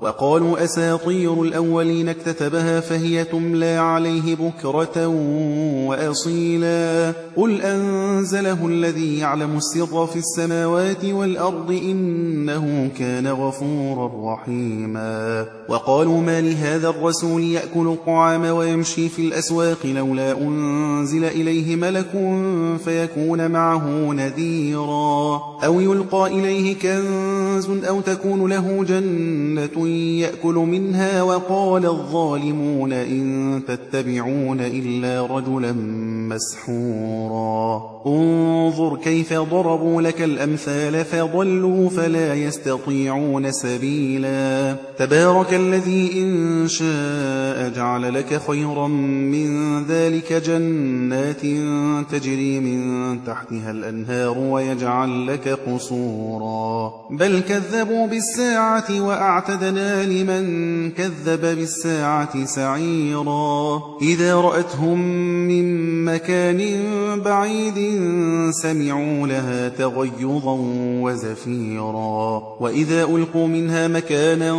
وقالوا أساطير الأولين اكتتبها فهي تملى عليه بكرة وأصيلا قل أنزله الذي يعلم السر في السماوات والأرض إنه كان غفورا رحيما وقالوا ما لهذا الرسول يأكل الطعام ويمشي في الأسواق لولا أنزل إليه ملك فيكون معه نذيرا أو يلقى إليه كنز أو تكون له جنة يأكل منها وقال الظالمون إن تتبعون إلا رجلا مسحورا. انظر كيف ضربوا لك الأمثال فضلوا فلا يستطيعون سبيلا. تبارك الذي إن شاء جعل لك خيرا من ذلك جنات تجري من تحتها الأنهار ويجعل لك قصورا. بل كذبوا بالساعة وأعتدنا لمن كذب بالساعة سعيرا. إذا رأتهم من مكان بعيد سمعوا لها تغيظا وزفيرا. وإذا ألقوا منها مكانا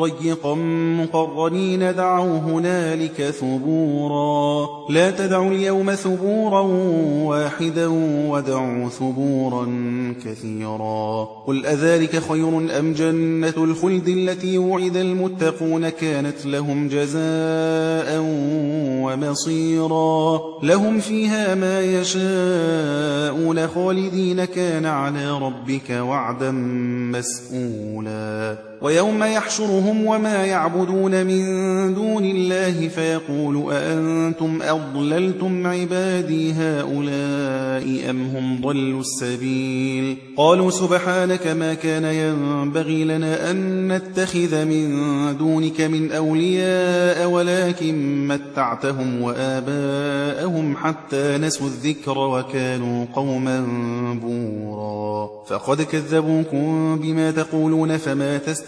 ضيقا مقرنين دعوا هنالك ثبورا. لا تدعوا اليوم ثبورا واحدا ودعوا ثبورا كثيرا. قل أذلك خير أم جنة الخلد التي وعد المتقون كانت لهم جزاء ومصيرا. لهم فيها ما يشاءون خالدين كان على ربك وعدا مسئولا ويوم يحشرهم وما يعبدون من دون الله فيقول أأنتم أضللتم عبادي هؤلاء أم هم ضلوا السبيل؟ قالوا سبحانك ما كان ينبغي لنا أن نتخذ من دونك من أولياء ولكن متعتهم وآباءهم حتى نسوا الذكر وكانوا قوما بورا. فقد كذبوكم بما تقولون فما تستطيعون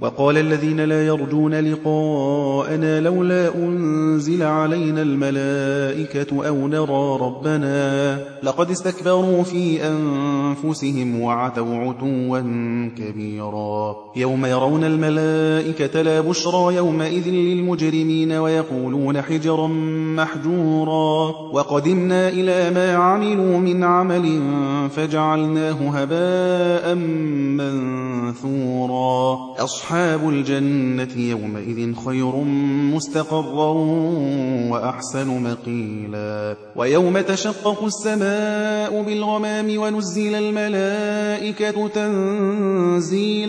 وقال الذين لا يرجون لقاءنا لولا أنزل علينا الملائكة أو نرى ربنا لقد استكبروا في أنفسهم وعتوا عتوا كبيرا يوم يرون الملائكة لا بشرى يومئذ للمجرمين ويقولون حجرا محجورا وقدمنا إلى ما عملوا من عمل فجعلناه هباء منثورا أصحاب الجنة يومئذ خير مستقرا وأحسن مقيلا. ويوم تشقق السماء بالغمام ونزل الملائكة تنزيلا.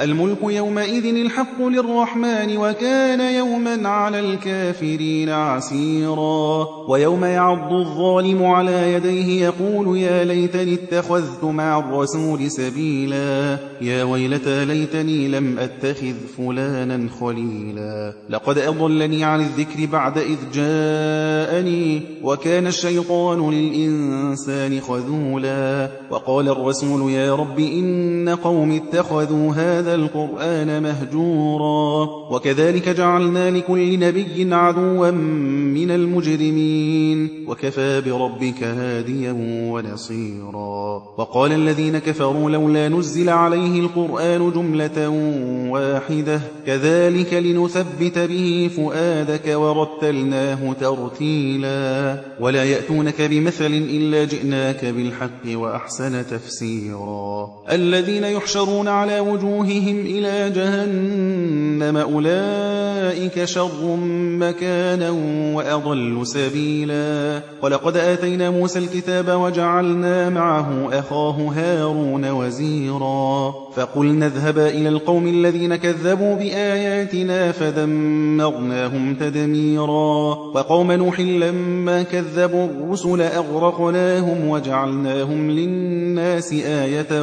الملك يومئذ الحق للرحمن وكان يوما على الكافرين عسيرا. ويوم يعض الظالم على يديه يقول يا ليتني اتخذت مع الرسول سبيلا. يا ويلتى ليتني لم أتخذ فلانا خليلا. لقد أضلني عن الذكر بعد إذ جاءني وكان الشيطان للإنسان خذولا. وقال الرسول يا رب إن قوم اتخذوا هذا القرآن مهجورا. وكذلك جعلنا لكل نبي عدوا من المجرمين. وكفى بربك هاديا ونصيرا. وقال الذين كفروا لولا نزل عليه القرآن جملة واحدة. كذلك لنثبت به فؤادك ورتلناه ترتيلا. ولا يأتونك بمثل إلا جئناك بالحق وأحسن تفسيرا. الذين يحشرون على وجوههم إلى جهنم أولئك شر مكانا وأضل سبيلا. ولقد آتينا موسى الكتاب وجعلنا معه أخاه هارون وزيرا. فقلنا اذهبا إلى القوم الذين كذبوا بآياتنا فدمرناهم تدميرا. وقوم نوح لما كذبوا الرسل أغرقناهم وجعلناهم للناس آية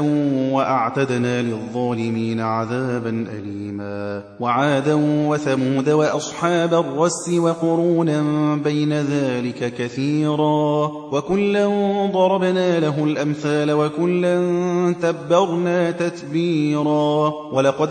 وأعتدنا للظالمين عذابا أليما. وعادا وثمود وأصحاب الرس وقرونا بين ذلك كثيرا. وكلا ضربنا له الأمثال وكلا تبرنا تتبيرا. ولقد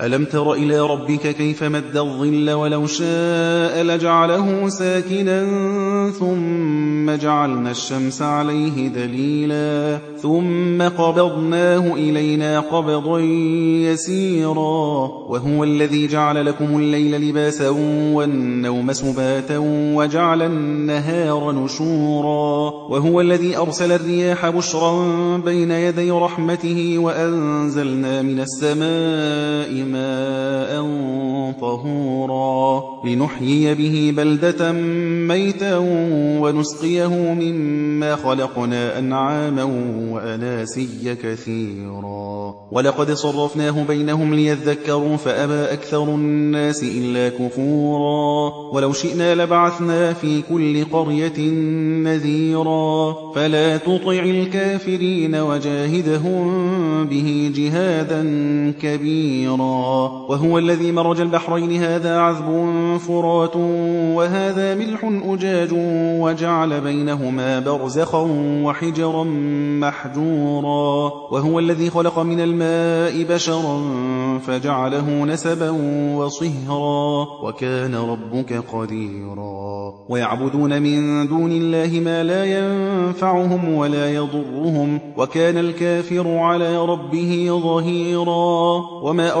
ألم تر إلى ربك كيف مد الظل ولو شاء لجعله ساكنا ثم جعلنا الشمس عليه دليلا ثم قبضناه إلينا قبضا يسيرا وهو الذي جعل لكم الليل لباسا والنوم سباتا وجعل النهار نشورا وهو الذي أرسل الرياح بشرا بين يدي رحمته وأنزلنا من السماء ماء طهورا لنحيي به بلدة ميتا ونسقيه مما خلقنا أنعاما وأناسيا كثيرا. ولقد صرفناه بينهم ليذكروا فأبى أكثر الناس إلا كفورا. ولو شئنا لبعثنا في كل قرية نذيرا. فلا تطع الكافرين وجاهدهم به جهادا كبيرا. وهو الذي مرج البحرين هذا عذب فرات وهذا ملح أجاج وجعل بينهما برزخا وحجرا محجورا وهو الذي خلق من الماء بشرا فجعله نسبا وصهرا وكان ربك قديرا. ويعبدون من دون الله ما لا ينفعهم ولا يضرهم وكان الكافر على ربه ظهيرا. وما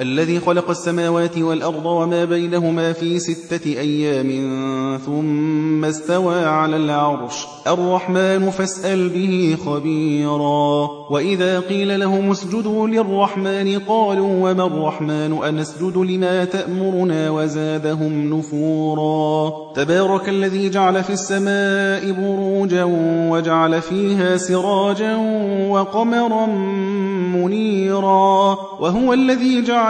الذي خلق السماوات والأرض وما بينهما في ستة أيام ثم استوى على العرش. الرحمن فاسأل به خبيرا. وإذا قيل لهم اسجدوا للرحمن قالوا وما الرحمن؟ أنسجد لما تأمرنا وزادهم نفورا. تبارك الذي جعل في السماء بروجا وجعل فيها سراجا وقمرا منيرا. وهو الذي جعل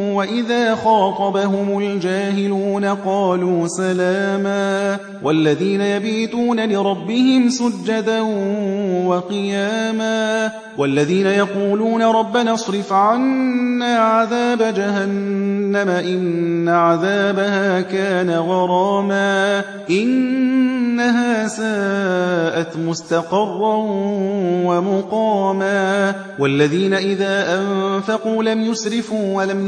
وإذا خاطبهم الجاهلون قالوا سلاما والذين يبيتون لربهم سجدا وقياما والذين يقولون ربنا اصرف عنا عذاب جهنم إن عذابها كان غراما إنها ساءت مستقرا ومقاما والذين إذا أنفقوا لم يسرفوا ولم